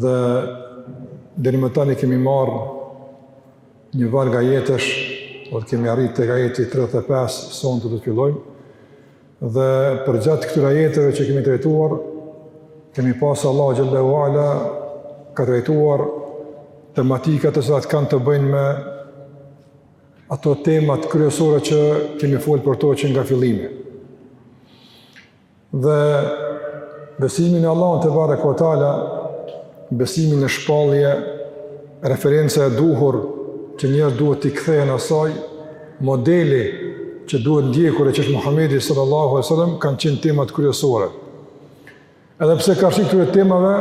Dhe deri më tani kemi marrë një varg ajetesh, por kemi arritë tek ajeti 35, sonte do fillojmë, dhe përgjatë këtyre ajeteve që kemi trajtuar, kemi pa se Allahu xhelle ue ala ka trajtuar tematika të cilat kanë të bëjnë me ato temat kryesore që kemi folë për to që nga fillimi. Dhe besimin në Allahun tebareke ue teala, besimin në shpallje, referenca e duhur që njerëzit duhet t'i kthehen asaj, modeli që duhet ndjekur e që është Muhammedi sallallahu alaihi wasallam kanë qenë temat kryesore. Edhe pse karshi këtyre temave,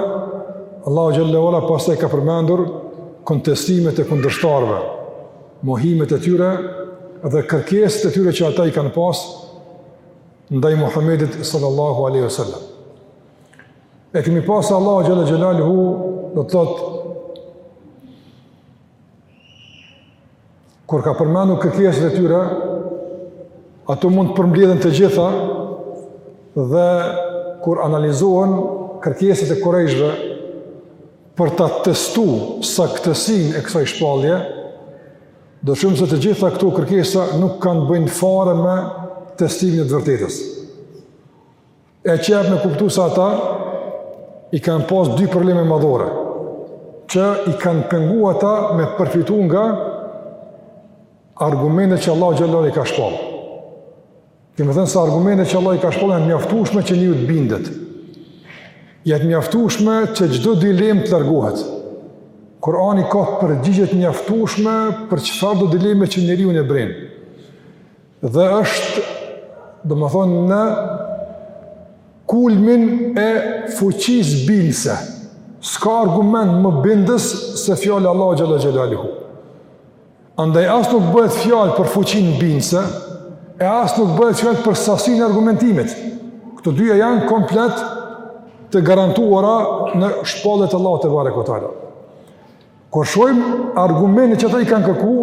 Allahu xhelle ue ala pastaj ka përmendur kontestimet e kundërshtarëve, mohimet e tyre dhe kërkesat e tyre që ata i kanë pas ndaj Muhammedit sallallahu alaihi wasallam. E kemi pa se Allahu xhelle xhelaluhu do të thotë kur ka përmendur kërkesat e tyre, ato mund të përmbledhen të gjitha dhe kur analizohen kërkesat e kurejshve për ta testu saktësinë e kësaj shpallje, Do shohim se të gjitha këto kërkesa nuk kanë të bëjnë fare me testimin e të vërtetës. E që jep me kuptu se ata i kanë pas dy probleme madhore, që i kanë pengu ata me përfitu nga argumentet që Allahu xhelle ue ala i ka shpallë. Kemi thënë se argumentet që Allahu i ka shpallë janë të mjaftushme që njeriu të bindet. Janë të mjaftushme që çdo dilemë të largohet. Kurani ka përgjigje të mjaftushme për çfarëdo dileme që njeriun e bren. Dhe është, domethënë, në kulmin e fuqisë bindëse. S'ka argument më bindës se fjala e Allahut xhelle xhelaluhu. Andaj as nuk bëhet fjalë për fuqinë bindëse, e as nuk bëhet fjalë për sasinë e argumentimit. Këto dyja janë komplet të garantuara në shpalljet e Allahut tebareke ue teala. Kur shohim argumentet që ata i kanë kërku,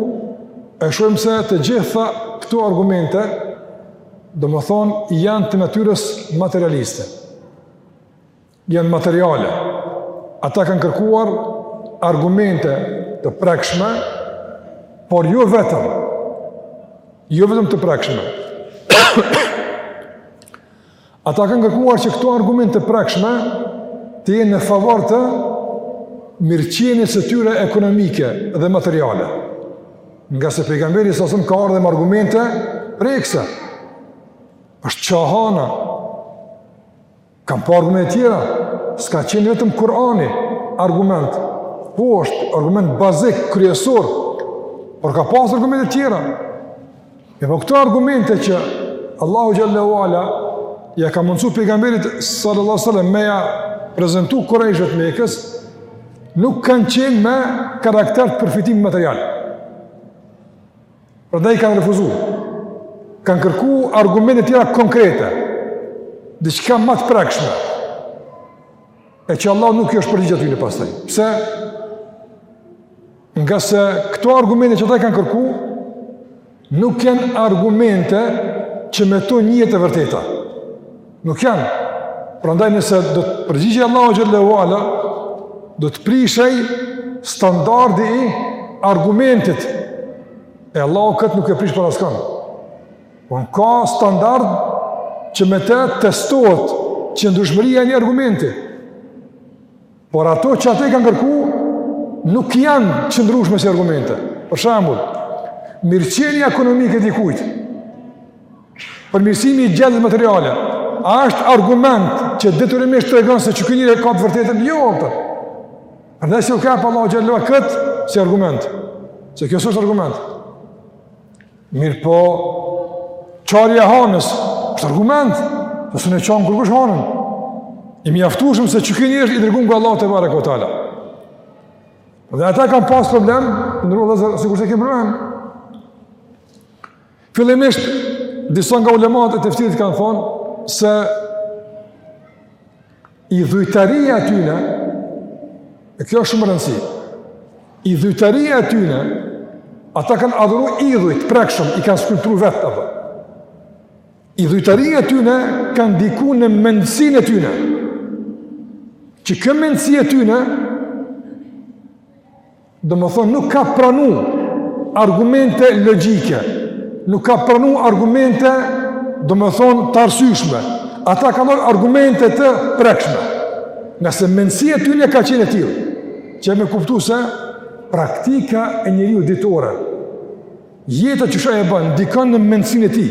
e shohim se të gjitha këto argumente, domethënë, janë të natyrës materialiste. janë materiale. Ata kanë kërkuar argumente të prekshme, por jo vetëm. Jo vetëm të prekshme. Ata kanë kërkuar që këto argumente të prekshme të jenë në favor të mirëqenies së tyre ekonomike dhe materiale. Ngase pejgamberi sallallahu alaihi wasallam ka ardhur me argumente prekëse. Është ça hana. Kanë pa argumente tjera, s'ka qenë vetëm Kurani argument. Po është argument bazik, kryesor, por ka pas argumente tjera. E po këto argumente që Allahu xhelle ue ala ja ka mundësu pejgamberit salallahu alejhi selam me ja prezentu kurejshëve të Mekës, nuk kanë qenë me karakter të përfitimit material. Prandaj i kanë refuzu. Kanë kërku argumente tjera konkrete. Diçka ma të prekshme. E që Allahu nuk i është përgjigj atyne pastaj. Pse? Ngase këto argumente që ata i kanë kërku, nuk janë argumente që me to njihet e vërteta. Nuk janë. Prandaj nëse do të përgjigjej Allahu xhelle ue ala, do të prishej standardi i argumentit. E Allahu këtë nuk e prish për askënd. Po ka standard që me të testohet qëndrueshmëria e një argumenti. Por ato që ata i kanë kërku, nuk janë të qëndrushme si argumente. Për shembull, mirëqenja ekonomike e dikujt, përmirësimi i gjendjes materiale, a është argument që detyrimisht tregon se qeky njeri ka të vërtetën? Jo, ato. Ndaj s'e ka pa Allahu xhelle kët si argument. Se kjo s'është argument. Mirëpo, çarja e hanës, është argument, se s'e çan kërkush hanën. I mjaftushëm se qeky njeri është i dërgun nga Allahu tebareke ue teala. Dhe ata kanë pas problem, në nërru dhe zërë, sikurse kemë problem. Fillimisht, disa nga ulemat e tefsirit kanë thonë, se Idhujtaria e tyne, e kjo shumë rëndësi, idhujtaria e tyne, ata kanë adhuru idhuj të prekshëm, i kanë skulpturu vetë ata. Idhujtaria e tyne ka ndiku në mendësinë e tyne, që kjo mendësi e tyne, Domethonë nuk ka pranu argumente logjike, nuk ka pranu argumente domethonë të arsyshme, ata kanë marrë argumente të prekshme, ngase mendësia e tyne ka qenë e tillë, që e me kuptu se praktika e njeriut ditore, jeta qysh e ban, ndikon në mendësinë e tij,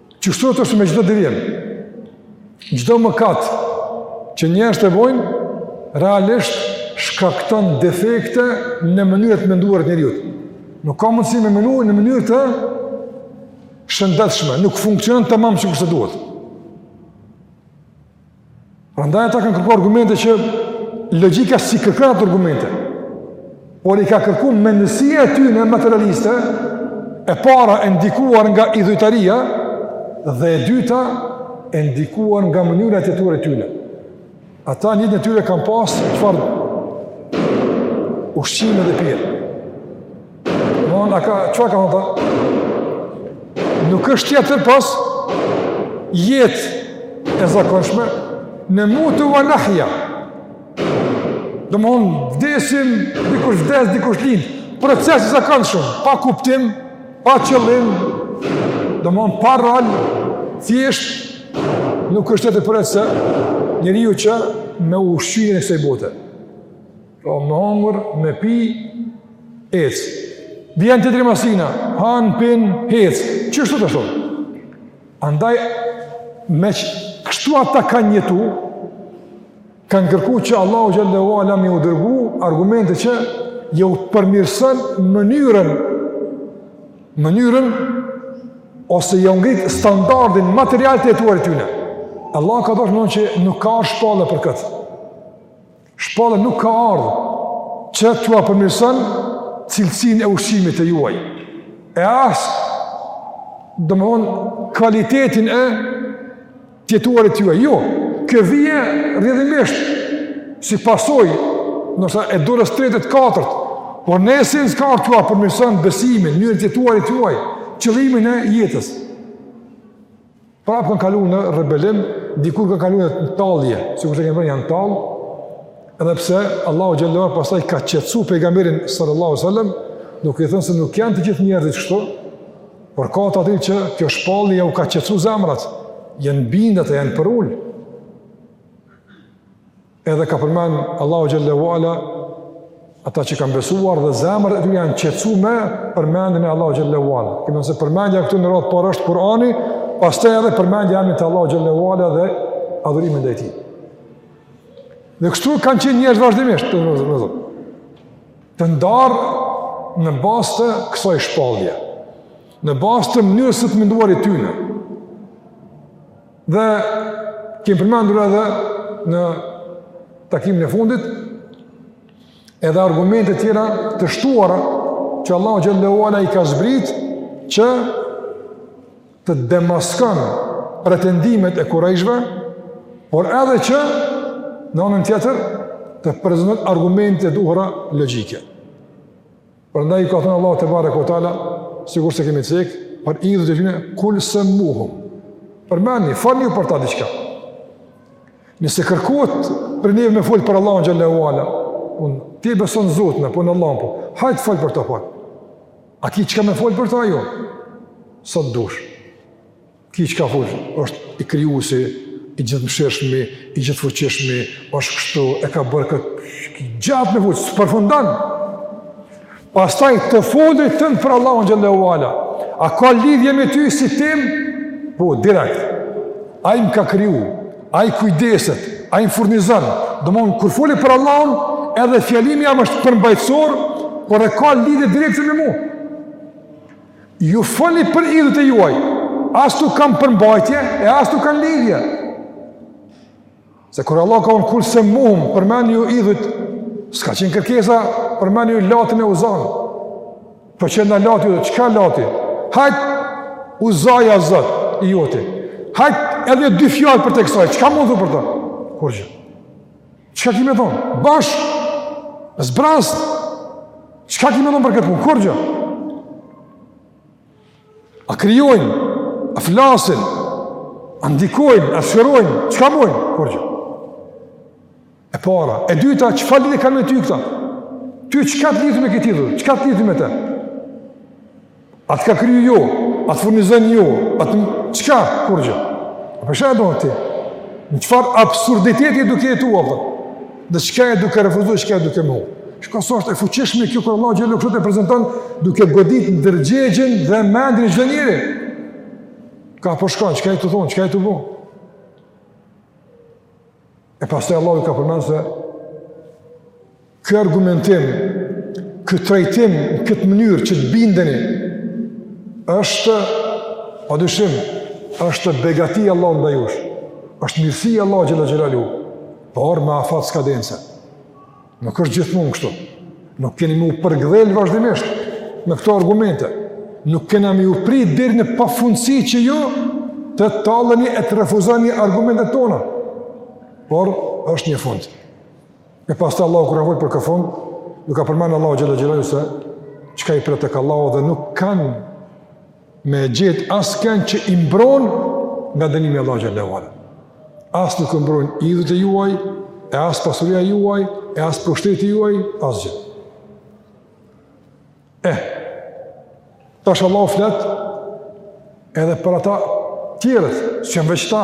Qështu është me çdo devijim, çdo mëkat që njerëzit e bojnë, realisht shkakton defekte në mënyrën e të menduarit të njeriut. Nuk ka mundësi me mendu në mënyrë të shëndetshme, nuk funksionon tamam qysh duhet. Prandaj ata kanë kërku argumente që logjika s'i kërkon ato argumente. Por i ka kërku mendësia e tyne materialiste, e para e ndikuar nga idhujtaria dhe e dyta e ndikuar nga mënyra e të jetuarit tyne. Ata në jetën e tyre kanë pas çfarë ushqime dhe pije. Domethënë, çfarë ka me ta? Nuk është tjetër pos jetë e zakonshme nemutu ve nahja. Domethënë, vdesim, dikush vdes, dikush lind. Proces i zakonshëm, pa kuptim, pa qëllim, domethënë, pa rol, thjesht, nuk është tjetër përveç se njeriu që me u ushqy e kësaj bote. Po me hongër, me pi, hec. Vjen tjetri mas tina, han, pin, hec. Qështu, qashtu. Andaj, meqë kështu ata kanë jetu, kanë kërku që Allahu xhalla wala me ju dërgu argumente që ju përmirëson mënyrën, mënyrën ose ju ngrit standardin material të jetuarit tyne. Allahu ka, domethënë, që nuk ka shpallje për këtë. Shpallja nuk ka ardhë që t'jua përmirëson cilësinë e ushqimit të juaj. E as, domethënë, kvalitetin e të jetuarit të juaj. Jo, kjo vjen rrjedhimisht, si pasojë, ndërsa e dorës së tretë, të katërt, por në esencë ka ardh që t'jua përmirëson besimin, mënyrën e të jetuarit të juaj, qëllimin e jetës. Prapë kanë kalu në rebelim, dikur kanë kalu në tallje, sikurse e kemi, janë tallë, edhe pse Allahu xhalla wala pastaj ka qetsu pejgamberin sallallahu alejhi we sallam, duke i thënë se nuk janë të gjithë njerëzit kështu, por ka të atillë që kjo shpallje jau ka qetsu zemrat, janë bind e janë përulë. Edhe ka përmend Allahu xhalla wala ata që kanë besuar dhe zemrat e tyre janë qetësu me përmendjen e Allahu xhalla wala. Kemi thënë se përmendja këtu në radhë të parë është Kurani, pastaj edhe përmendja e emrit të Allahu xhalla wala dhe adhurimi ndaj tij. Dhe kështu kanë qenë njerëz vazhdimisht të ndarë në bazë të kësaj shpallje. Në bazë të mënyrës së të menduarit tyne. Dhe kemi përmendur edhe në takimin e fundit edhe argumente tjera të shtuara që Allahu xhalla wala i ka zbrit që t'i demaskon pretendimet e kurejshve, por edhe që në anën tjetër të prezanton argumentet e duhura logjike. Prandaj i ka thënë Allahu tebareke ue teala, sikurse kemi cek, për idhujt e tyre kul semmuhum. Përmendni, folni për ta diçka. Nëse kërkohet për neve me fol për Allahun xhelle ue ala, un ti beson Zotin apo në Allahun po. Hajt fol për ta po. A ki çka me fol për ta jo? Sa t'dush. Ki çka fol, është i krijuesi, i gjithëmëshirshmi, i gjithëfuqishmi, është kështu, e ka bërë këtë gjatë me fol, s'përfundon. Pastaj të folurit tënd për Allahun xhelle ue ala, a ka lidhje me ty si temë? Po, direkt. Ai më ka kriju, ai kujdeset, ai më furnizon. Domon, kur foli për Allahun, edhe fjalimi jem është përmbajtësor, por e ka lidhje direkt me mu. Ju folni për idhujt e juaj, as nuk kanë përmbajtje, e as nuk kanë lidhje. Se kur Allahu ka thonë kul semmuhum, përmendni ju idhujt, s'ka qenë kërkesa, përmendni ju Latin e Uzanë. Po qe na Lati, çka Lati? Hajt, Uzaja zoti i joti. Hajt, edhe dy fjallë përtej kësaj, çka mun thu për të? Kurgjë. Çka ki me thonë? Bosh! Zbrazët! Çka ki me thonë për këtë punë? Kurgjë. A krijojnë? A flasin? A ndikojnë? A shërojnë? Çka bojnë? Kurgjë. E para. E dyta, çfarë lidhje kanë me ty këta? Ty çka të lidh me këtë idhull? Çka të lidh me te? A të ka kriju jo, a të furnizon jo, a të çka, kurgjë. A po e sheh, domon, ti në çfarë absurditeti je duke jetu, apo, dhe çka je duke refuzu, çka je duke mohu. Shiko sa është e fuqishme kjo kur Allahu xhelle kështu e prezenton duke godit ndërgjegjen dhe mendjen e çdo njeri. Kah po shkon, po çka je tu thonë, çka je tu bo. E pastaj Allahu i ka përmendur se ky argumentim, ky trajtim në këtë mënyrë që të bindeni është pa dyshim, është begati e Allahut ndaj jush, është mirësi e Allahut xhelle xhelaluhu, por me afat skadence. Nuk është gjithmonë kështu. Nuk keni me u përkdhel vazhdimisht me këto argumente. Nuk kena me ju prit deri në pafundësi që ju të talleni e të refuzoni argumentet tona. Por është një fund. E pastaj Allahu kur ka fol për këtë fund, ju ka përmend Allahu xhelle xhelaluhu se çka i pret tek Allahu dhe nuk kanë me gjet askënd që i mbron nga dënimi i Allahut xhelle ue ala. As nuk ju mbrojnë idhujt e juaj, e as pasuria juaj, e as pushteti juaj, asgjë. Eh, tash Allahu flet edhe për ata tjerët, që janë veç ta,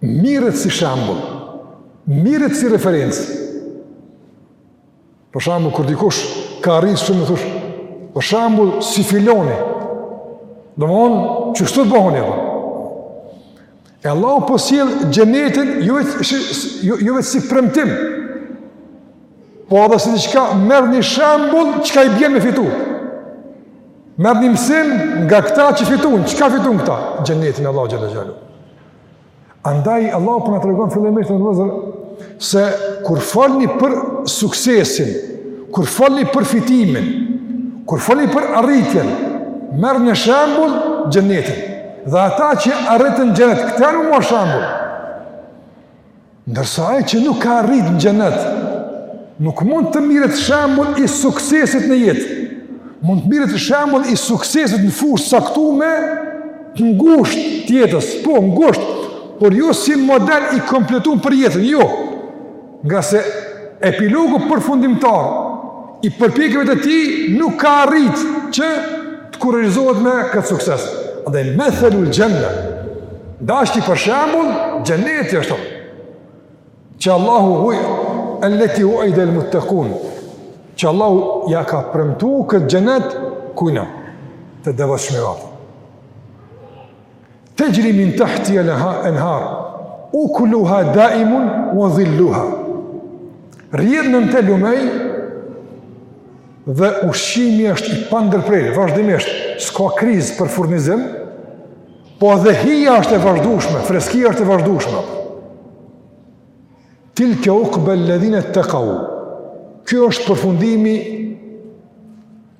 Mirret si shembull, mirret si referencë. Për shembull, kur dikush ka arrit shumë, thu, për shembull, si filoni, domethonë, qështu të bëheni edhe. E Allahu po sjell xhenetin, jo veç si, jo, jo veç si premtim, po edhe si diçka merrni shembull, çka i bjen me fitu. Merrni mësim nga këta që fitun, çka fitun këta? Xhenetin. Allahu xhele xhelaluhu. Andaj, Allahu po na tregon fillimisht, vllezër, se kur folni për suksesin, kur folni për fitimin, kur folni për arritjen, merrni shembull xhenetin. Dhe ata që arritën n'xhenet, këta janë me u marrë shembull. Ndërsa ai që nuk ka arrit në xhenet, nuk mund të mirret shembull i suksesit në jetë. Mund të mirret shembull i suksesit në fushë t'caktume, të ngushtë të jetës, po ngushtë, por jo si model i kompletun për jetën, jo. Ngase epilogu përfundimtar i përpjekjeve të tij nuk ka arrit që të kurorëzohet me këtë sukses. Andaj methelul xhenneh. Dashni për shembull xheneti është. Që Allahu, el-leti uidel muttekun. Që Allahu ia ka premtu këtë xhenet kujna të devotshmëve. Texhri min tahtihel enhar, ukuluha daimun ue dhil-luha. Rrjedhin nën të lumenj, dhe ushqimi është i pandërprerë, vazhdimisht, s'ka krizë për furnizim, po edhe hija është e vazhdushme, freskia është e vazhdushme. Tilke ukbel-ledhinet-tekau, kjo është përfundimi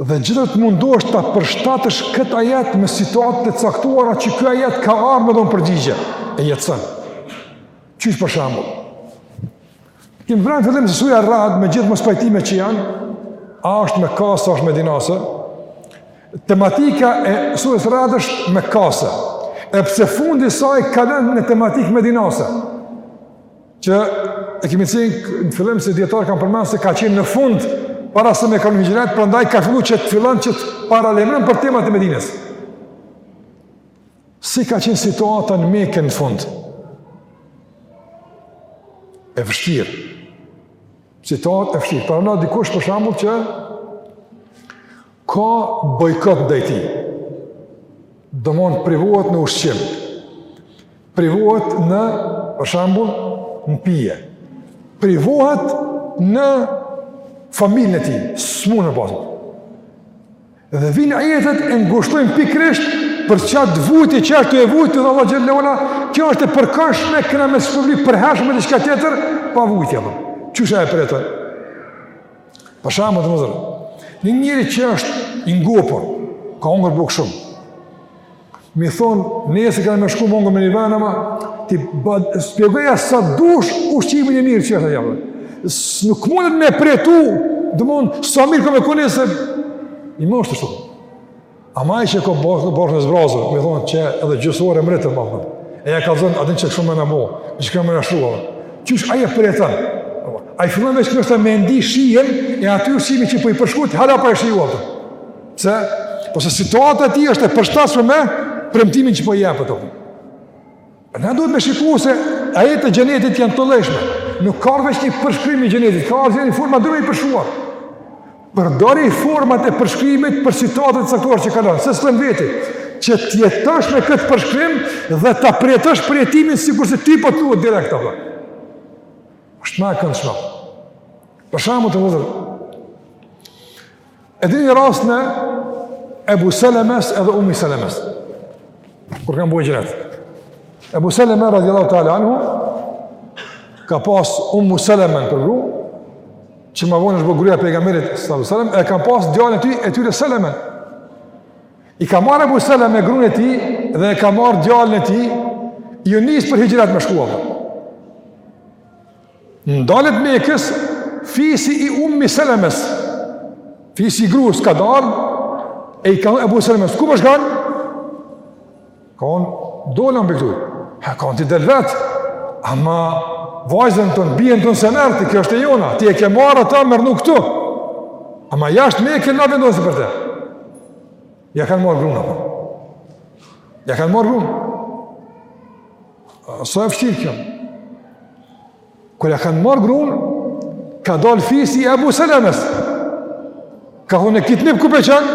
Dhe gjithë të mundohesh ta përshtatësh këtë ajet me situatët e caktuara që ky ajet ka ardhë e dhanë përgjigje, e jetëson. Qysh për shembull? Kemi thanë n'fillim se surja Rad me gjithë mospajtimet që janë, a është mekase, a është medinase, tematika e sures Rad është mekase, edhe pse fundi i saj kalon në tematikë medinase. Që e kemi cek në fillim se dijetarë kanë përmend se ka qenë në fund para se me kanë hixhreti, prandaj ka fillu që të fillon që të paralajmëron për temat e Medinës. Si ka qenë situata në Mekë në fund? E vështirë. Situatë e vështirë. Prandaj dikush për shembull që Ka bojkot ndaj tij. Domthon privohet në ushqim. Privohet në, për shembull, në pije. Privohet në familjen e tij, smunë pas. Dhe vijnë ajetet e ngushllojnë pikërisht për qat vujtje që asht tu e vujt dhe Allahu xhelle ve ala, kjo është e përkohshme kena me sfuri përhershme diçka tjetër pa vujtje. Qysh ai e përjeton? Për shembull, domethënë, një njeri që është i ngopur, ka hongër bukë shumë. Me i thon, nesër kena me shku me hongër në një vend ama t'i shpjegojsh sa dush ushqimin e mirë që është ajo. Nuk mundet me përjetu, domthon, sa mirë ka me kon se i mbushtë shumë. Ama ai që ka barkun e zbrazur, me i thonë që edhe gjësore më rritëm, apë. e ja ka dhënë adin që shumë me në bo, në që ka me në shua. Qysh ai e përjeton? Ai fillon veç është me ndi shijen e atij ushqimi që po i përshkruhet, hala pa e shiju atë. Pse, po se situata e tij është e përshtatshme me premtimin që po i jepet. Na duhet me shiku se ajetet e xhenetit janë të llojllojshme. Nuk ka veç një përshkrim i xhenetit, ka arë një forma domethënë i përshkruar. Përdori format e përshkrimit për situatën e caktuar që kalon, se së veti, që të jetosh me këtë përshkrim dhe ta përjetosh përjetimin sikurse ty po të thuhet direkt, apo. Është ma e këndshme. Për shembull vëllezër, E dini rastin e Ebu Selemes edhe Umi Selemes. Kur kanë bo hixhret. Ebu Seleme radiallahu ta'ala anhu, ka pas Umu Selemen për gru, që ma vonë është bërë gruja e pejgamberit sallallahu sallam, e ka pas djalin e tij, e tyre Selemen. E ka marrë Ebu Seleme grunë e tij dhe e ka marrë djalin e tij, u nis për hixhret me shku. Në dalje të Mekës fisi i Ummi Selemes, fisi i gruës ka dalë, e i ka thonë Ebu Selemes, ku po shkon? Po ka thonë, dola prej këtu, e ka thonë ti del vetë, ama vajzën tonë, bijën tonë s'e merr ti, kjo është e jona, ti e ke marrë atë me rrnu këtu, ama jashtë Meke na vendosim për te, ja kanë marrë grunë, ja kanë marrë grunë, Sa e vështirë kjo? Kur e kanë marrë grunë, ka dalë fisi i Ebu Selemes. Ka thonë, e kit nip ku po e çon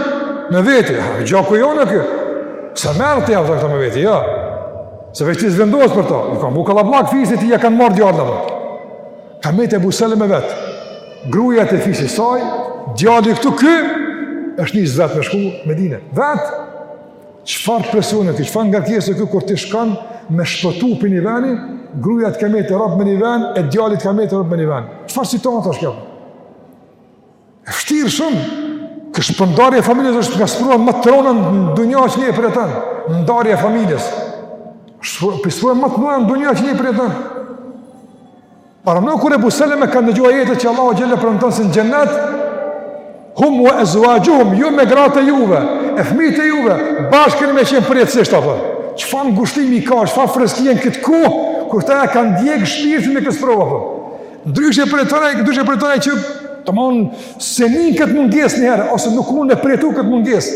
me veti? Gjaku jonë ky. S'e merr të jafë, me veti, ja. Jo. Se veç ti s'vendos për ta. U ka bo kallabllak fisi i tij, ja kanë marrë djalin. Ka met Ebu Seleme vetë. Gruja te fisi saj, djali këtu ky, është nis vetë me shku Medine. Vetë, Çfarë presioni ti, çfarë ngarkese ki kur ti shkon me shpëtu prej një veni, gruja të ka met rob me një ven, e djali të ka met rob me një ven. Çfarë situatë është kjo? E vështirë shumë, kjo shpërndarje e familjes është nga sprovat më të rona në dunja që njeri e përjeton, ndarja e familjes. Prej sprovave më të rona në dunja që njeri e përjeton. Parameno kur Ebu Seleme ka ndëgju ajetet që Allahu xhelle premton se në xhennet hum ue ezuaxhuhum ju me gratë e juve, e fëmijët e juve bashkë keni me qenë përjetësisht apo. Çfarë ngushtimi ka, çfarë freskie në këtë kohë kur këta ja kanë djeg shpirtin me këtë sprovë apo. Ndryshe e përjeton ai, ndryshe e përjeton ai që domethon s'e nin këtë mungesë një herë ose nuk mund të përjetu këtë mungesë.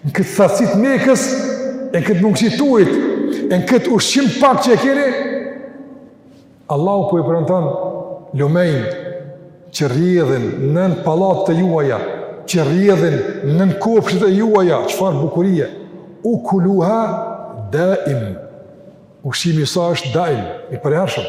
Në këtë thatësi të Mekës, e në këtë mungësi të ujit, e në këtë ushqim pak që e keni, Allahu po i premton lumenj që rrjedhin nën pallatet e juaja, që rrjedhin nën kopshtet e juaja, çfarë bukurie, ukuluha daim, ushqimi i saj është daim, i përhershëm.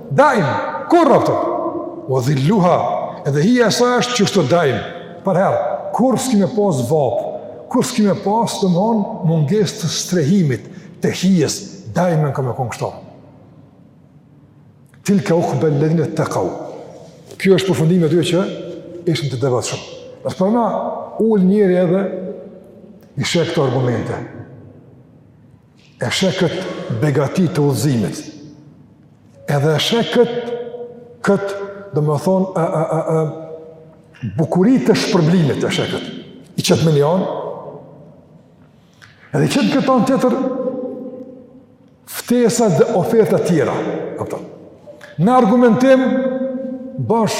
Daim, kur rrëftë? Ue dhilluha, edhe hija e saj është gjithashtu daim. Përherë, kurrë s'ki me pas vapë, kurrë s'ki me pas domethon mungesë të strehimit, të hijes, daimen ka me konë kështu. Tilke ukbel-ledhine ttekau. Kjo është përfundimi i atyre që ishin të devotshëm. Nëse pra na ulet njëri edhe i sheh këto argumente. E sheh kët begati të udhëzimit. Edhe e sheh kët kët, domethën a a a a bukuri të shpërblimit e sheh kët. I qet me ni anë. Edhe i qet kët an tjetër ftesat dhe ofertat tjera, kupton. Në argumentim bash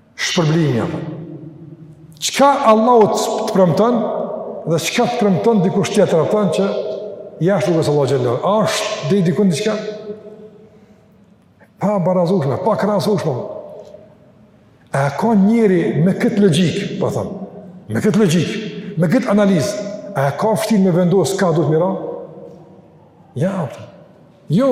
shpërblimi jam. Çka Allahu të premton dhe çka të premton dikush tjetër atë që jashtë rrugës Allahut xhelle. A është dhe diku diçka? Pabarazushme, pakrahasushme. A ka njeri me këtë logikë, pa po thëmë, me këtë logikë, me këtë analizë, e ka vështirë me vendosë ka do të mira? Ja, jo, jo,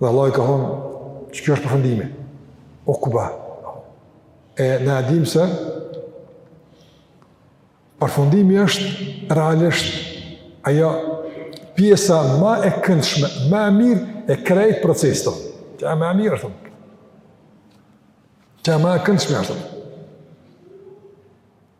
Dhe Allahu ka thonë, që kjo është përfundimi. Ukba. E na e dim se, përfundimi është realisht ajo pjesa ma e këndshme, ma e mirë e krejt procesit. Që e ma e mirë është të. Që e ma e këndshme është të.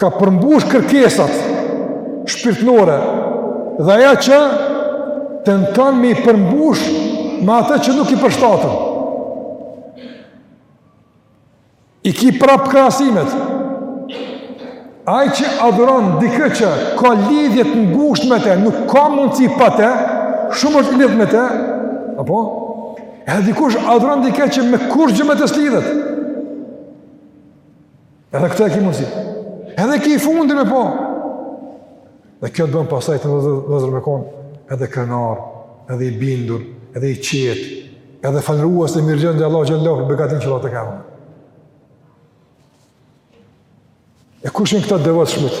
Ka përmbush kërkesat shpirtnore dhe aja që tenton me i përmbush me atë që nuk i përshtatet. I ki prapë krahasimet. Aj që adhuran dikë që ka lidhje të ngushtë me te, nuk ka mundësi pa te, shumë është lidhë me te, apo? Edhe dikush adhuran dikë që me kurgjë me te s'lidhet. Edhe këtë e ki mundësi. Edhe ki fundi me po. Dhe kjo të bënë pastaj të nderuar vëllezër me konë edhe krenar, edhe i bindur, edhe i qetë, edhe falënderues e mirënjohës ndaj Allahut xhel-le për begatin që Allah të kemë. E kush janë këta të devotshmit?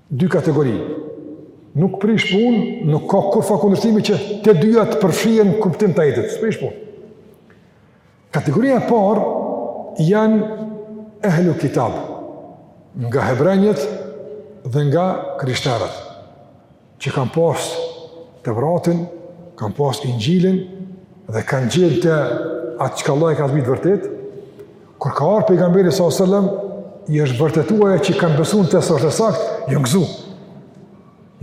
Dy kategori. Nuk prish punë, nuk ka kurfarë kundërshtimi që te dyja të përfshihen në kuptim të ajetit. S'prish punë. Kategoria e parë janë ehlu kitab, nga hebrenjët dhe nga krishterët, që kanë pas Tevratin, kanë pas Inxhilin dhe kanë gjetë atë çka Allahu ka zbritë vërtetë, Kur ka ardhë pejgamberi sa sëllëm, i është vërtetu ajo që kanë besu në te se është e saktë, janë gëzu.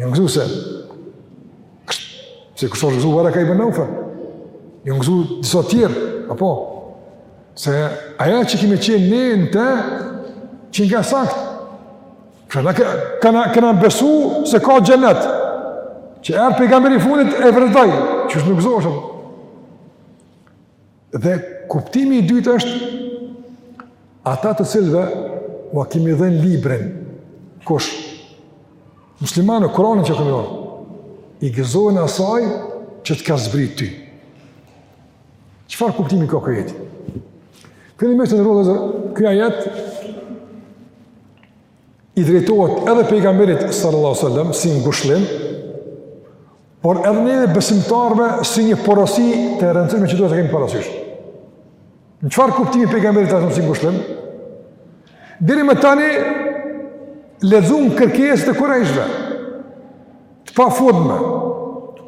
Janë gëzu sepse kështu është gëzu Vereka ibn Neufel, janë gëzu disa tjerë, apo, se aja që kemi qenë ne në te, qenka e saktë. Kena, kena besu se ka xhenet. Qe erdh pejgamberi i fundit e vërtetoi, qysh nuk gëzohesh. Dhe kuptimi i dytë është ata të cilëve ua kemi dhënë librin. Kush? Muslimanë Kur'anin që kemi dhënë. I gëzohen asaj që të ka zbrit ty. Çfarë kuptimi ka ky ajet? Këni me të nderuar vëllezër, ky ajet i drejtohet edhe pejgamberit sallallahu alajhi wasallam si ngushëllim, por edhe neve besimtarëve si një porosi të rëndësishme që duhet ta kemi parasysh. Në çfarë kuptimi pejgamberit sallallahu alajhi wasallam si ngushëllim? Deri më tani lexuam kërkesat e kurejshëve. Të pafundme.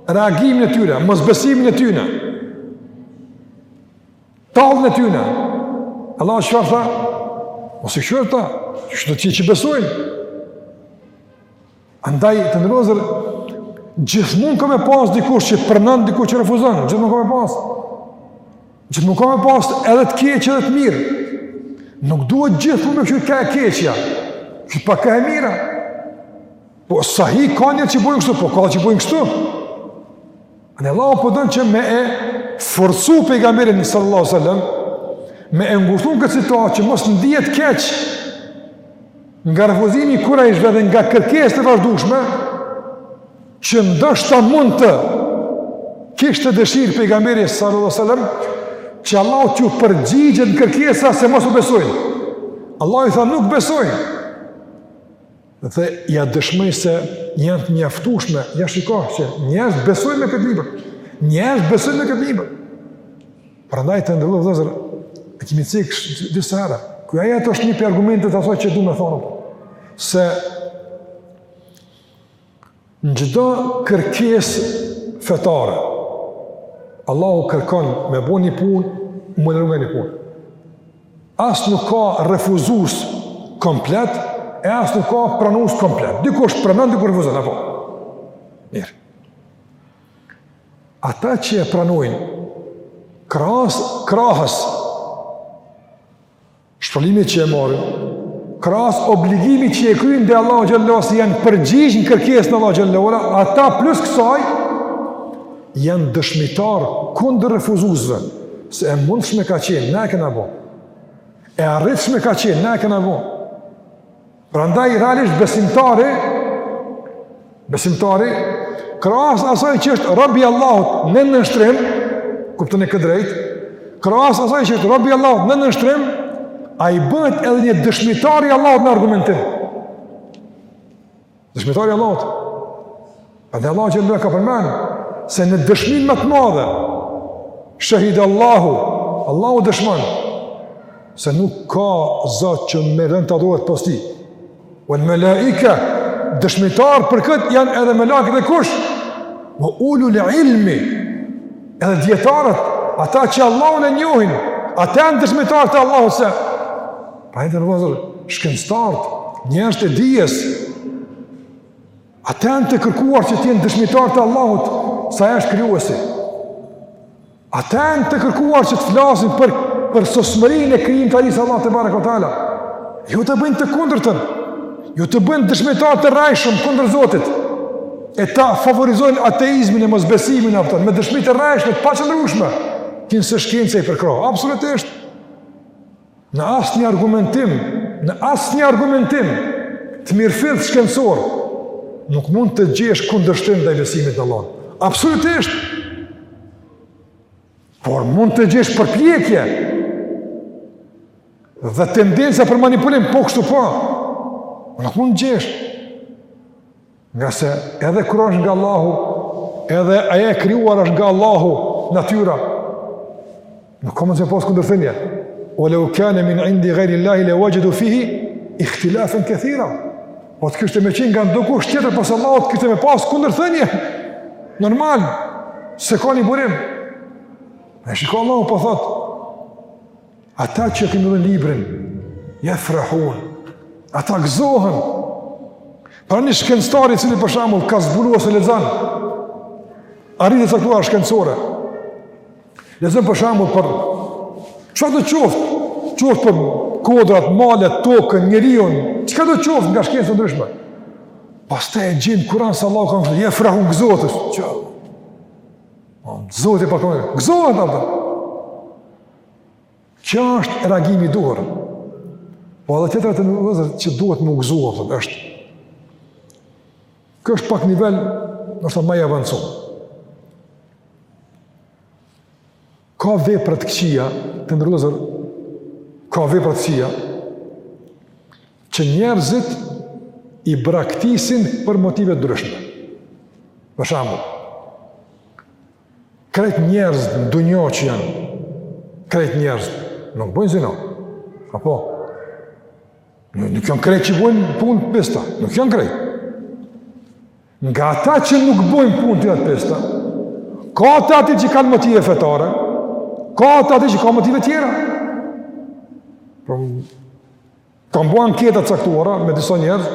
Reagimin e tyre, mosbesimin e tyre. Talljen e tyne. Allahu çfarë tha? Mos i kqyr ata, qe do tjerë që besojnë. Andaj të nderuar vëllezër, gjithmonë ka me pas dikush që pranon dikush që refuzon, gjithmonë ka me pas. Gjithmonë ka me pas edhe të keq edhe të mirë. Nuk duhet gjithmonë me kqyr kah e keqja, kqyr pak kah e mira. Po sahi ka njerëz që bojnë kështu, po ka edhe që bojnë kështu. Allahu po don që me e forcu pejgamberin sallallahu sallam, me e ngushllu këtë situatë që mos ndihet keq nga refuzimi i kurejshve dhe nga kërkesat e vazhdushme, që ndoshta mund të kishte dëshirë pejgamberi sallallahu sallam, që Allahu t'ju përgjigjet kërkesave se mos po besojnë. Allahu i tha nuk besojnë. Dhe ia dëshmoi se janë të mjaftueshme, ja shiko që njerëz besojnë me këtë libër. Njerëz besojnë me këtë libër. Prandaj të nderuar vëllezër, e kemi cek disa herë. Ky ajet është një prej argumenteve të asaj që du me thonë, se Në çdo kërkesë fetare, Allahu kërkon me bo një pun, me ndërru një pun. As nuk ka refuzus komplet, e as nuk ka pranus komplet. Dikush pranon, dikush refuzon, apo? Mirë. Ata që e pranojnë, krahas, krahas, Shpërblimit që e marrin, krahas obligimit që e kryjnë dhe Allahu xhel-le ue ala se i janë përgjigj kërkesës së Allahut xhel-le ue ala, ata plus kësaj janë dëshmitar kundër refuzusve, se e mundshme ka qenë, na e kena bo. E arritshme ka qenë, na e kena bo. Prandaj realisht besimtari besimtari krahas asaj që është rob i Allahut në nënshtrim, kuptoni këtë drejt, krahas asaj që është rob i Allahut në nënshtrim, ai bëhet edhe një dëshmitar i Allahut në argumentim. Dëshmitar i Allahut. Dhe Allahu xhel-le ue ala ka përmend se në dëshminë më të madhe, shehidallahu, Allahu dëshmon, se nuk ka zot që meriton të adhurohet pos tij. Uel melaike, dëshmitar për këtë janë edhe melaiket dhe kush, ue ulul ilmi, edhe dijetarët, ata që Allahun e njohin, ata janë dëshmitar te Allahu se, pra të nderuar vëllezër, shkencëtarët, njerëzit e dijes, Ata janë të kërkuar që të jenë dëshmitar të Allahut se ai është krijuesi. Ata janë të kërkuar që të flasin për përsosmërinë e krijimtarisë së Allahut tebareke ue teala. Jo ta bëjnë të kundërtën. Jo të bëhen dëshmitar të rrejshëm kundër Zotit. E ta favorizojnë ateizmin e mosbesimin apo me dëshmi të rrejshme të paqëndrueshme. Kinse shkenca e përkrah, absolutisht. Në asnjë argumentim, në asnjë argumentim, të mirëfilltë shkencor, nuk mund të gjesh kundërshtim ndaj besimit në Allah. Absolutisht! Por mund të gjesh përpjekje, dhe tendenca për manipulim, po kështu po, nuk mund të gjesh. Ngase edhe Kurani është nga Allahu, edhe ajo e krijuar është nga Allahu, natyra. Nuk ka mundësi me pas kundërthënie. Ue leu kane min indi gajri Allahi le uexhedu fihi ihtilafen kethira. Do të kishte me qenë nga dokush tjetër pos Allahut, do të kishte me pas kundërthënie. Normal, se ka një burim. E shikon Allahu po thotë, Ata që kemi në librin, jefrahun, ata gëzohen. Pra një shkencëtar i cili për shembull ka zbulu ose lexon arritje të caktuara shkencore, lexon për shembull për çkado qoftë, qoftë për kodrat, malet, tokën, njeriun, çkado qoftë nga shkenca të ndryshme. Pastaj e gjen në Kuran se Allahu ka në shkencë, jefrahun, gëzohet, që... Zotë i pakon, gëzohet, gëzohet, Ky është reagimi i duhur. Po edhe tjetra, të nderuar, që duhet me u gëzu, thotë, është. Kjo është pak nivel, ndoshta ma i avancu. Ka vepra të këqija, të nderuar, ka vepra të këqija, që njerëzit i braktisin për motive të ndryshme. Për shembull, Krejt njerëzit në dunjo që janë, krejt njerëzit, nuk bojnë zina. Apo? Nuk janë krejt që bojnë punë të pista, nuk janë krejt. Nga ata që nuk bojnë punë të atilla pista, ka të atillë që kanë motive fetare, ka të atillë që kanë motive tjera. Pra, Kanë bo anketa të caktuara me disa njerëz.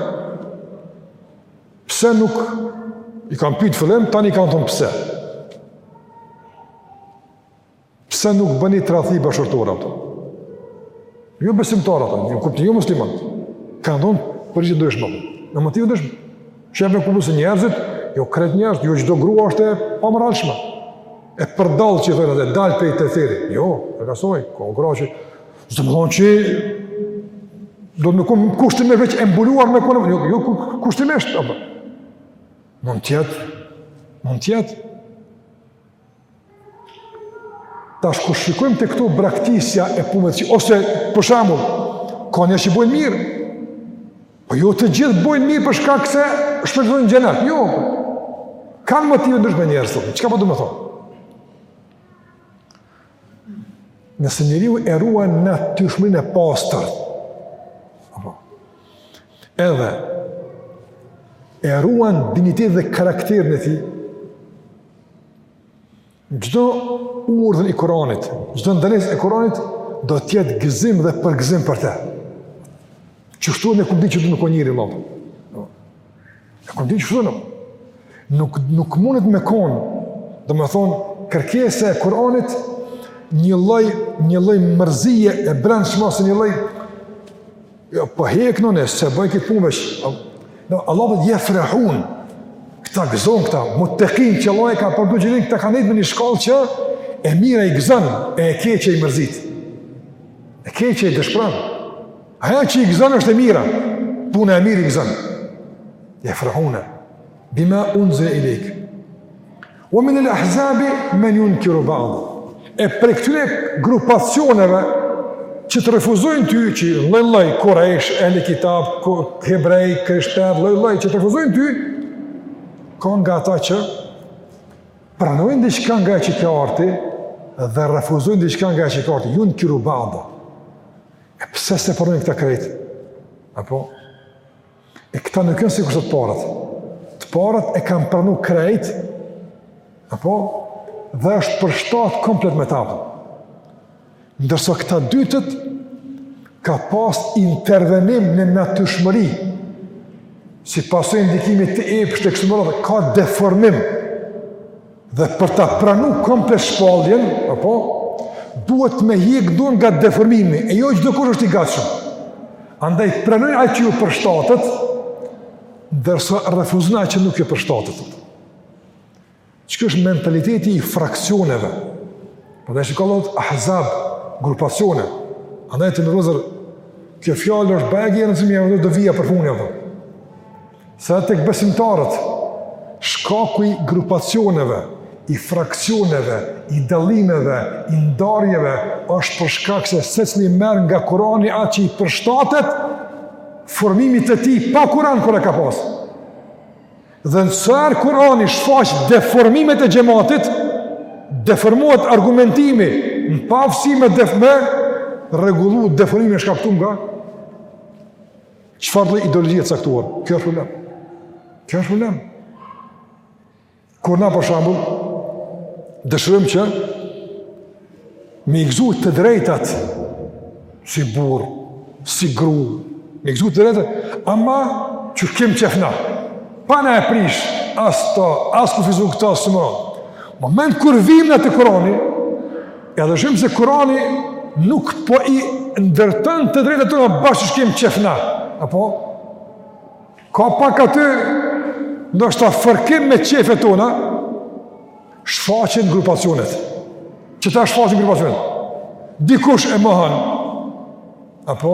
Pse nuk i kanë pyet fillim, tani i kanë thon pse. Pse nuk bëni tradhti bashkëshortore ato? Jo besimtarë ato, në kuptim jo musliman. Kan thon përgjigje të ndryshme. Motive të ndryshme. Që me kuptu se njerëzit, jo krejt njerëz, jo çdo grua është e pamoralshme. E përdalë që thonë atë dal prej terri. Jo, e ka soj, ka gra që. S'do me thonë që do me kon kushtimisht veç e mbuluar me kon, jo, jo kushtimisht apo. Mund të jetë, mund të jetë. Tash kur shikojmë te këto braktisja e punëve që ose për shembull ka njerëz që bojnë mirë. Po jo të gjithë bojnë mirë për shkak se shpresojnë xhenet. Jo. Kanë motive të ndryshme njerëz. Çka po du me thonë? Nëse njeriu e ruan natyrshmërinë e pastër, edhe e ruan dinjitetin dhe karakterin e tij, çdo urdhër i Kuranit, çdo ndalesë e Kuranit do të jetë gëzim dhe përgëzim për të. Qështu në kuptim që do me kon njeri më. E këndi që shudhënëm, nuk, nuk mundet me konë, domethonë, kërkesa e Koranit, një lloj, një lloj mërzie e brendshme ose një lloj, jo, po hekë në nësë, s'e bëj këtë punë veç, no, Allah dhe jefrehun, këta gëzohen këta, mu të tekin që Allah e ka përdu gjërin, këta ka nejtë me një shkallë që, e mira i gëzon, e e keqja i mërzit, e keqja i dëshpron, Ajo që i gëzon është e mira, puna e mirë i gëzon. Jefrahuna bima unzile ilejke. Ue minel ahzabi men junkiru ba'dah. E prej këtyre grupacioneve, që të refuzojnë ty, që lloj-lloj, kurejsh, ehli kitab, hebrej, krishterë, lloj-lloj, që të refuzojnë ty, ka nga ata që pranojnë diçka nga ajo që ka ardh ty, dhe refuzojnë diçka nga ajo që ka ardh ty, junkiru ba'dah. E pse s'e pranojnë këta krejt? Apo? E këta nuk janë sikurse të parët. Të parët e kanë pranu krejt, apo? Dhe është përshtatë komplet me ta, apo. Ndërsa këta t'dytët ka pas intervenim në natyrshmëri, si pasojë e ndikimit të epshit e kështu me radhë, ka deformim. Dhe për ta pranu komplet shpalljen, apo, duhet me hjek dorë nga deformimi, e jo çdokush është i gatshëm. Andaj pranojnë atë që ju përshtatet, ndërsa refuzojnë atë që nuk ju përshtatet. Që ky është mentaliteti i fraksioneve, prandaj shiko Allahu thot ahzab, grupacione, andaj të mi vëllezër, kjo fjalë është bajagi e rëndësishme, i do dy vija përfun, Se edhe tek besimtarët, shkaku i grupacioneve, i fraksioneve, i dallimeve, i ndarjeve është për shkak se secili merr nga Kurani atë që i përshtatet formimit të tij pa Kur'an kur e ka pas. Dhe sa herë Kur'ani shfaq deformimet e xhamatit, deformohet argumentimi në pafësi me def, me rregullu deformimin e shkaktum nga Çfarëdo ideologjie të caktuar. Kjo është problem. Kjo është problem. Kur na për shembull, dëshirojmë që me i gzu të drejtat si burrë, si gru, me i gzu të drejtat, ama qysh kem qejf na, pa na e prish, as ta, as kufizu këta, së më. Moment kur vijmë na te Kurani, Edhe shohim se Kurani nuk po i ndërton të drejtat tona bash qysh kem qejf na. Apo? Ka pak aty, ndoshta fërkim me qejfet tona, shfaqen grupacionet. Qaty shfaqen grupacionet. Dikush e mohon. Apo?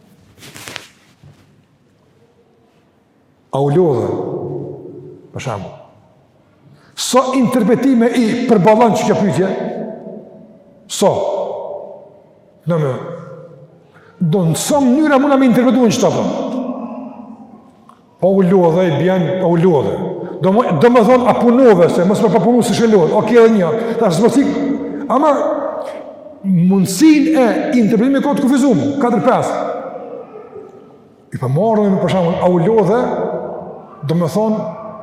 A u lodhe? Për shembull. Sa, sa interpretime i përballon qikjo pytje? Sa? Sa. Domethonë sa mënyra muna me interpretu qëta. Po? A u lodhe, i bjen, a u lodhe. Do më, do më thonë, a punove, se mos me pas punu, s'ishe lodhë. Oke edhe një, tash zbëcik. Ama, mundësin e interpretimit e ka t'kufizume, 4-5. I pa marrë dhe për shembull, a u lodhe, do më thonë,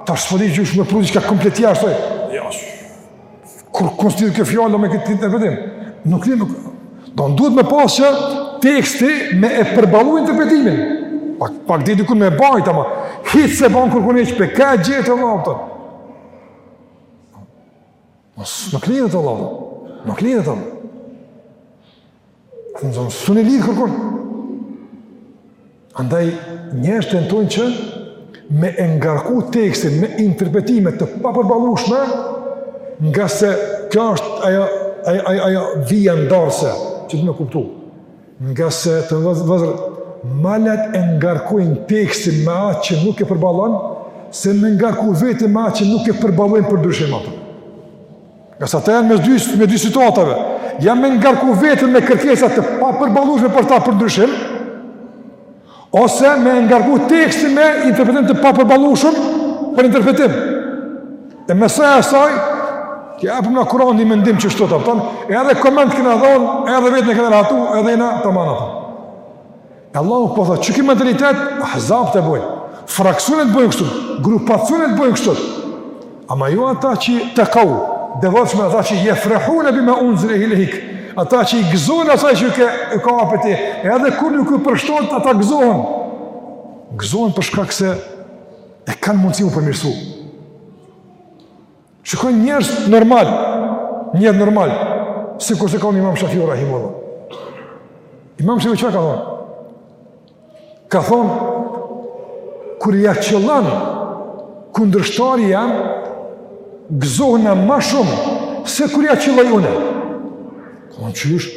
tash s'di qysh me pru diçka komplet jashtë, dhe, jashtë. Kur konstituit kjo fjallë me këtë interpretim, nuk, nuk... Domethonë duhet me pasë që teksti me e përballu interpretimin. Pak, pak diku me bajt, ama hiç s'e ban kërkun e që pe ka gjithë të vapëtën. Nuk një të vapëtën. Nuk një të vapëtën. Në zonë, s'un e lidh kërkun. Andaj, njerëzit tentojnë që me e ngarku tekstin, me interpretime të papërballushme, ngase kjo është ajo, ajo, ajo, ajo vija ndarëse, që du me kuptu. Ngase ata, vllazër, ma leht e ngarkojnë tekstin me atë që nuk e përballon, se me ngarku veten me atë që nuk e përballojnë për ndryshim ata. Ngase ata janë mes dy, mes dy situatave, ja me ngarku veten me kërkesa të papërballushme për ta për ndryshim, ose me ngarku tekstin me interpretim të papërballueshëm për interpretim. E mes asaj, asaj, të japim në Kuran një mendim që shtu të apëton, edhe koment kena dhonë, edhe veten e kena rahatu, edhe jena taman atë. Allahu po thotë, qiky mentalitet, ahzabet bojnë, fraksionet bojnë kështu, grupacionet bojnë kështu, ama jo ata që tekau, devotshme ata që jefrehune bima unzile ilejk, ata që i gëzohen asaj që ke, u ka dhënë ty, edhe kur nuk ju përshtat, ata gëzohen, gëzohen për shkak se e kanë mundësi m'u përmirësu. Shikoj njerëz normal, njerëz normal, sikurse ka thonë Imam Shafiu rahimehullah. Imam Shafiu çka ka thonë? Ka thonë kur ja qëllon kundërshtari jem gëzohna ma shumë se kur ja qëlloj unë. Ka thonë qysh,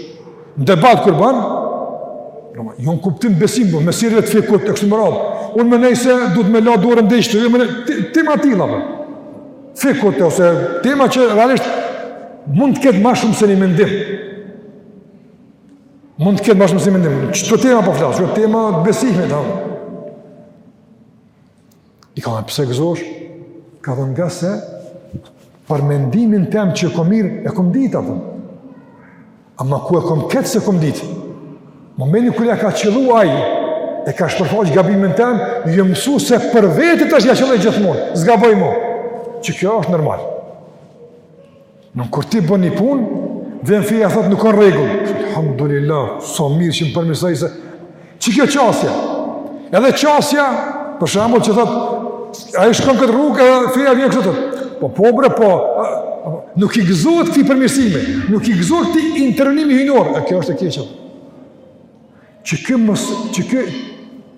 N'debat kur ban, jo, jo në kuptim besim, po mesele të fikhut e kështu me radhë. Unë mendoj se duhet me la dorën dhe ishte, jo më nejse, tema t'tilla, për. Po. Fikhut, ose tema që realisht mund të ketë ma shumë se një mendim. Mund të ketë ma shumë se një mendim. Qëto tema po flas, jo tema të besimit, hamë. I ka me pse gëzohesh, ka thonë ngase, për mendimin tem që e kom mirë, e kom ditë, po. Ama ku e kom keq s'e kom ditë. Momentin kur ia ka qëllu ai, e ka shpërfaqë gabimin tem, jom mësu se për veti tash ia qëlloj gjithmonë, s'gaboj mo, që kjo është normal. Kur ti bën një punë, vjen fëmija thotë nuk kom rregull. Alhamdulillah, sa mirë që më përmirësoje... Qekjo qasja? Edhe qasja, për shembull që thotë, ai shkon këtë rrugë, edhe fëmija vjen kështu thotë. Po, po, bre, po, nuk i gëzohet këtij përmirësimi, nuk i gëzohet këtij intervenimi hyjnor, e kjo është e keqe. Qekjo mësë, qekjo,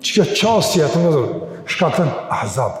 qekjo qasja, domethënë, shkakton ahzab.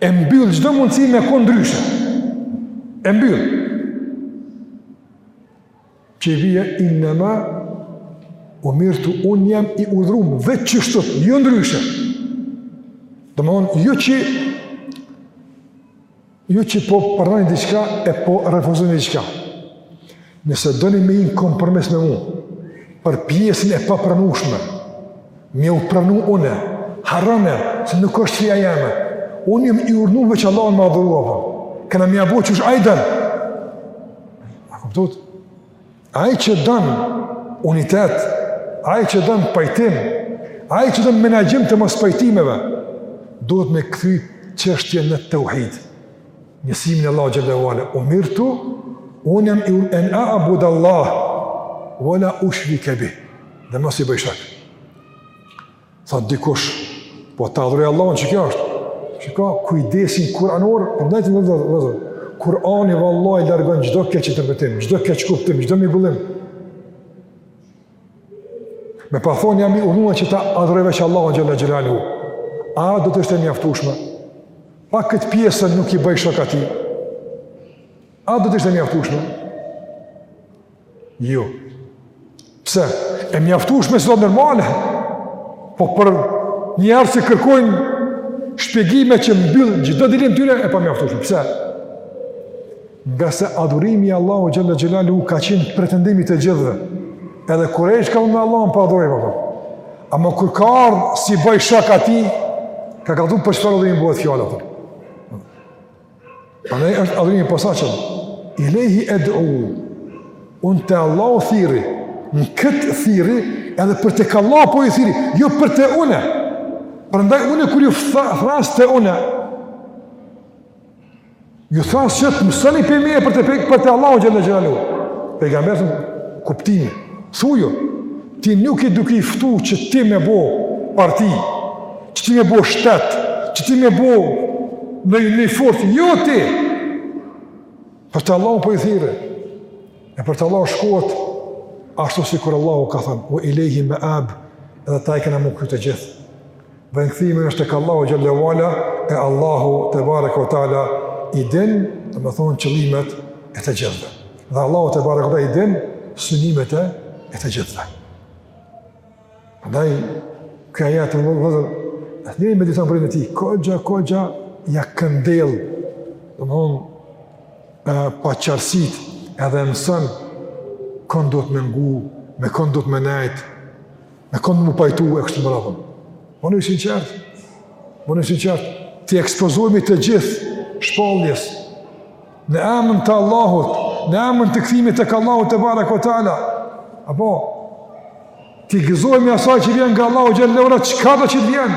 E mbyll çdo mundësi me kon ndryshe. E mbyll. Që vje i innema umirtu, unë jam i urdhnum, veç qeshtu, jo ndryshe. Domethonë, jo që, jo që po pranojnë diçka, e po refuzojnë diçka. Nëse doni me një kompromis me mu, për pjesën e papranushme, me u pranu une, harrone, se nuk është feja jeme, unë jam i urdhnu veç Allahun me adhuru, po. Po. kena me ia bo qysh ai don. A kuptut? Ai që don unitet, ai që don pajtim, ai që don menaxhim të mospajtimeve, duhet me këthy çështjen në teuhid. Njësimin e Allahut xhalla ue ala, umirtu unë jam i en a'budallahe wala ushrike bih. Dhe mos i bëj shok. Tha dikush po ta adhuroj Allahun qekjo është. Shiko, kujdesin kuranor, prandaj domethënë, dhëzë. Kurani vallahi largon çdo keqinterpretim, çdo keqkuptim, çdo mjegullim. Me pas thonë jam i urdhnuar që ta adhuroj veç Allahun xhalla xhelalu. A do të ishte e mjaftueshme? Pa këtë pjesën nuk i bëj shok atij. A do të ishte e mjaftueshme? Jo. Pse? E mjaftueshme është normale. Po për njerëz që kërkojnë shpjegime që mbyll çdo dilemë t'tyre e pamjaftueshme. Pse? Ngase adhurimi i Allahut xhelle xhelaluhu ka qenë pretendim i të gjithëve. Edhe Kurejshët kanë thënë Allahun po adhurojmë, po. Ama kur ka ardhë s'i bëj shok atij, ka kallxu për çfarë teuhidi bëhet fjalë atëherë. Prandaj është adhurim i posaçëm. Ilejhi edu, unë te Allahu thirri, në këtë thirri, edhe për tek Allahu po i thirri, jo për te une. Prandaj une kur ju thrras te une, Ju thrras që të mësoni prej meje për te, tek për te Allahu xhel-le xhelaluhu. Pejgamber, t'sen kuptimi. Thuju, ti nuk je duke i ftu që ti me bo parti, që ti me bo shtet, që ti me bo nonji fort, jo ti. Për te Allahu po po i thirre. E për te Allahu shkohet, ashtu sikur Allahu ka thënë, ue ilejhi meab, edhe te Ai kena m'u kthy të gjithë. Vendkthimi është tek Allahu xhel-le ue ala e Allahu tebareke ue teala i din, domethënë qëllimet e të gjithëve. Dhe Allahu tebareke ue teala i din synimet e të gjithëve. Andaj ky ajet, dhe me meditu në brendi të tij, koxha, koxha, ja këndell, domethënë, e, paqartësitë, edhe mëson, kon duhet me ngu, me kon duhet me nejt, Me kon m'u pajtu e kështu me radhë. Me kon i sinqertë. Me kon i sinqertë. T'i ekspozohmi të gjithë shpalljes. Në emën të Allahut. Në emën të kthimit tek Allahu tebareke ue teala. Apo? T'i gëzohmi asaj që vjen nga Allahu xhel-le ue ala. Çkado që të vjen?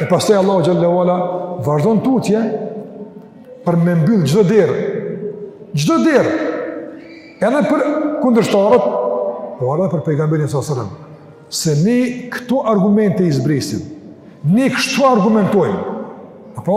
E pastaj Allahu xhel-le ue ala vazhdon tutje për me mbyll çdo derë. Çdo derë. Edhe për kundërshtarët, por edhe për pejgamberin sa selam. Se ne këto argumente i zbrisim. Ne kështu argumentojmë. Apo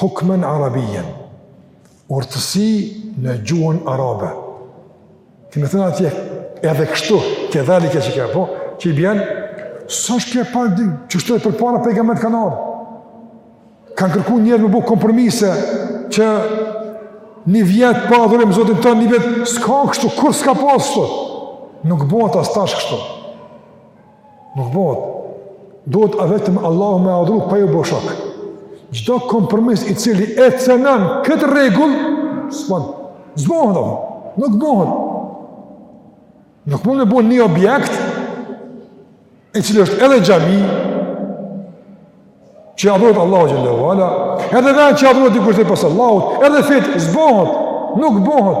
Hukmen arabijjen, urtësi në gjuhën arabe. Ti me thënë atje, edhe kështu, kedhalike, qekjo, që i bjenë, s'është qe, pardon, qështu e përpara pejgamberit kanë ardhë. Kanë kërku njerëz me bo kompromise, që një vjetë ta adhurojmë zotin ton një vjetë, s'ka kështu, kurrë s'ka pasë kështu. Nuk bëhet as tash kështu. Nuk bëhet. Duhet vetëm Allahu me adhuru pa iu bërë shok. Çdo kompromis i cili e cenon këtë rregull, s'bën. S'bën ato. Nuk bëhet. Nuk mund të bëhet një objekt i cili është edhe xhami që adhurohet Allahu xhel-le ue ala, edhe vend që adhurohet dikush tjetër pas Allahut, edhe fit s'bën. Nuk bëhet.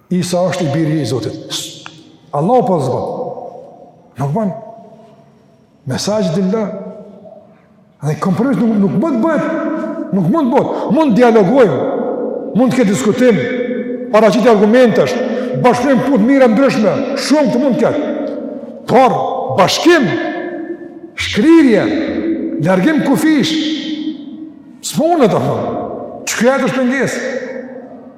Isa është i biri i Zotit. Allah. Po s'bon. Nuk bën. Mesaj dhe Allah. Dhe kompromis nuk, nuk mund të bëhet. Nuk mund të bëhet. Mund të dialogojmë. Mund të ketë diskutim. Paraqitje argumentesh. Bashkëpunim për të mira të ndryshme. Shumëçka mund të ketë. Por, bashkim, shkrirje, largim kufish, s'munet, a thonë. Qekjo është pengesë?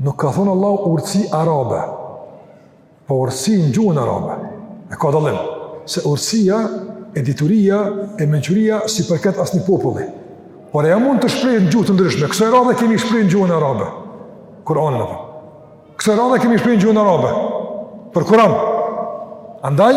Nuk ka thonë Allahu urësi arabe, po urësi në gjuhën arabe. E ka dallim, se urësia, e dituria, e menquria, s'i përket asnjë populli. Por ajo mund të shprehet në gjuhë të ndryshme. Kësaj radhe e kemi shprehë në gjuhën arabe. Kur'an në thonë. Kësaj radhe e kemi shprehë në gjuhën arabe. Për Kur'an. Andaj,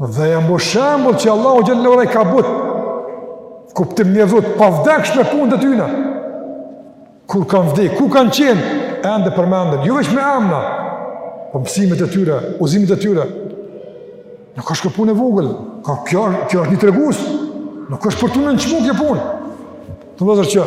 Dhe janë bo shembull që Allahu xhel-le ve ala i ka bo, kuptim njerëzot, pavdekshme punët e tyne. Kur kanë vdek, ku kanë qenë, ende përmenden, jo veç me emna, po mësimet e tyre, udhëzimet e tyre. Nuk është kjo punë e vogël, ka kjo, kjo është një tregus, nuk është për t'u nënçmu kjo punë. Të vëllezër që,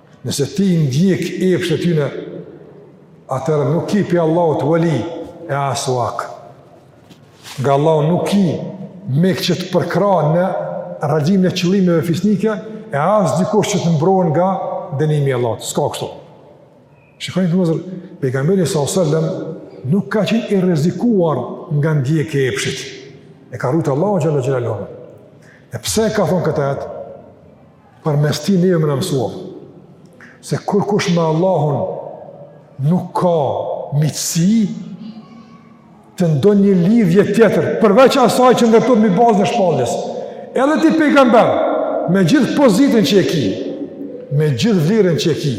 Nëse ti i ndjek epshet e tyre, atëherë nuk ki prej Allahut veli e as vak. Nga Allahu nuk ki mik që të përkrah në realizimin e qëllimeve fisnike e as dikush që të mbron nga dënimi i Allahut. S'ka kështu. Shikoni të vëllezër, pejgamberi s.a.s. nuk ka qenë i rrezikuar nga ndjekja e epshit. E ka rujt Allahu xhel-le xhelaluhu. E pse ka thonë këtë ajet? Përmes tij neve me na mësua, se kurkush me Allahun nuk ka miqësi, të ndonjë lidhje tjetër, përveç asaj që ndërtohet mbi bazën e shpalljes. Edhe ti pejgamber, me gjithë pozitën që e ki, me gjithë vlerën që e ki,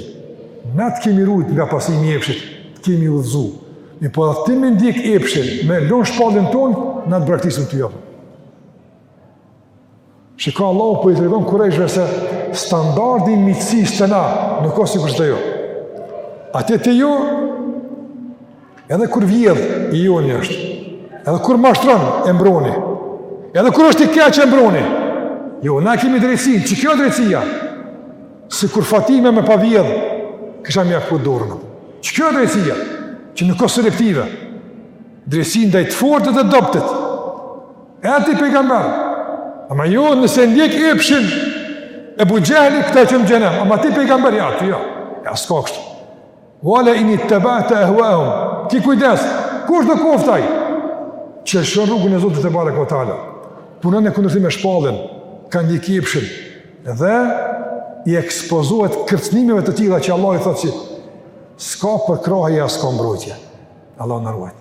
na të kemi rujt nga pasimi i epshit, të kemi udhëzu. Mirëpo edhe ti me ndjek epshin, me lonë shpalljen tonë, na të braktisim ty, po. Shiko, Allahu po i tregon kurajshve se standardi i miqësisë te na nuk o sikur te ju. Atje te ju edhe kur vjedh i joni është. Edhe kur mashtron e mbroni. Edhe kur është i keq e mbroni. Jo, na kemi drejtësi, qe kjo drejtësia? Sikur Fatimja me pa vjedh, kisha me ja këput dorën. Qe kjo drejtësia? Që nuk o selektive. Drejtësi ndaj të fortit dhe dobtit. E ti pejgamber. Ama ju jo, nëse ndjek epshin Ebu Xhehli, këta i qes n'Xhehenem. Ama ti pejgamber, jo, ty jo. Jo, s'ka kështu. Ve leinittebate ehvaehum. Ki kujdes, kushdo qoftë ai që lëshon rrugën e Zotit tebareke ve teala. Punon në kundërshtim me shpalljen, ka ndjek epshin. Dhe i ekspozohet kërcnimeve të tilla që Allah i thotë që s'ka përkrahje as s'ka mbrojtje. Allahu na ruajtë.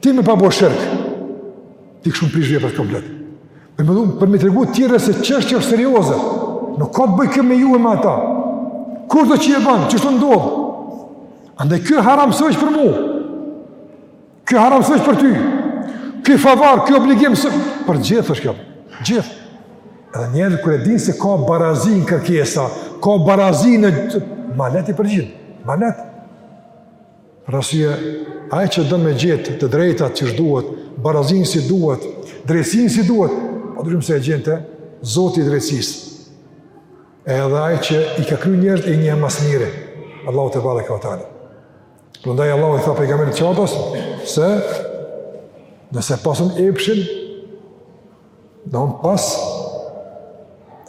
Ti me pas bo shirk, ti kështu prish veprën komplet. Për me, për me tregu tjerëve se çështja është serioze, nuk ka të bëjë kjo me ju e me ata. Kushdo që e ban, qështu ndodh. Andaj kjo haram s'o veç për mu, kjo haram s'o veç për ty, ky favor, ky obligim s'o... Për gjithë është kjo, gjithë. Edhe njeri kur e din se ka barazi n'kërkesa, ka barazin e... Ma lehtë i përgjigjet, ma lehtë. Për arsye, ai që don me gjetë të drejtat qysh duhet, barazinë si duhet, drejtësinë si duhet, pa dyshim se e gjen te Zoti i drejtësisë. E edhe ai që i ka kry njërët e një e mas mire, Allahu tebareke ue teala. Prandaj Allahu i tha pejgamberit qartas, se nëse pason epshin, Ehuaehum pas,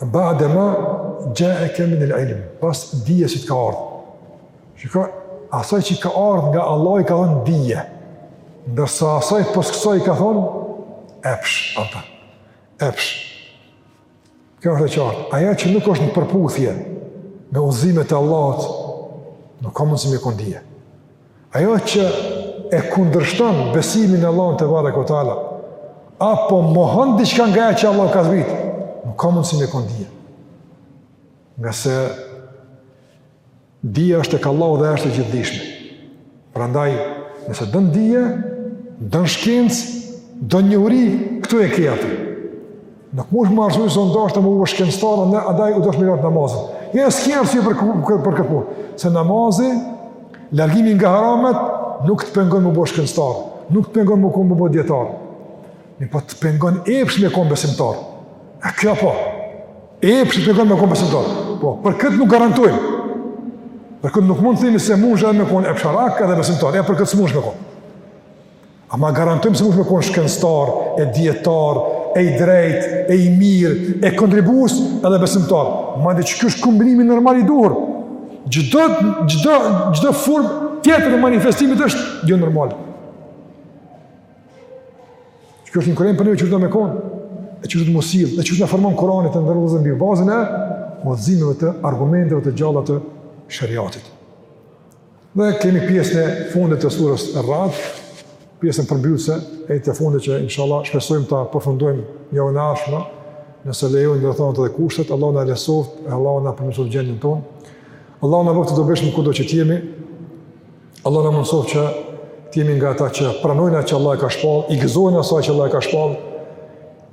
ba'de ma xhaeke minel ilm, pas dijes që të ka ardhë. Shiko, asaj që ka ardhë nga Allah i ka thënë dije, ndërsa asaj pos kësaj i ka thonë, epsh, ata, epsh. Kjo është e qartë, ajo që nuk është në përputhje me udhëzimet e Allahut, nuk ka mundësi me kon dije. Ajo që e kundërshton besimin në Allahun tebareke ue teala, apo mohon diçka nga ajo që Allahu ka zbrit, nuk ka mundësi me kon dije. Ngase dija është tek Allahu dhe është i Gjithëdijshmi. Prandaj, nëse don dije, don shkencë, don njohuri, këtu e ke atë. Nuk mund të merr arsye se do dashta me u bo shkencëtar andaj u dasht me lan namazin. Jo s'ke arsye për për për këto. Se namazi largimi nga haramat nuk të pengon me u bo shkencëtar, nuk të pengon me kon me u bo dijetar. E po të pengon epshi me kon besimtar. A kjo po? Epshi të pengon me kon besimtar. Po, për këtë nuk garantojmë. Për këtë nuk mund të themi se mush edhe me kon epsharak edhe besimtar, jo për këtë s'mush me kon. Ama garantojmë se mush me kon shkencëtar, e dijetar, e i drejtë, e i mirë, e kontribuues, edhe besimtar. Madje qiky është kombinimi normal i duhur. Çdo, çdo, çdo formë tjetër e manifestimit është gjë jo normal. Qeky është një kuptim për një që do me konë, e që të muslim, e që na formon Kurani e na ndërton mbi bazën e udhëzimeve të argumenteve të gjalla të sheriatit. Dhe kemi pjesën e fundit të surës Rad, pjesën përmbyllëse e të fundit që inshallah shpresojmë ta përfundojmë javën e ardhshme, nëse lejojnë rrethanat dhe kushtet, Allahu na lehtësoftë, Allahu na përmirësoftë gjendjen tonë, Allahu na bëftë të dobishëm kudo që t'jemi, Allahu na mundësoftë që t'jemi nga ata që pranojnë atë që Allahu e ka shpall, i gëzohen asaj që Allahu e ka shpall,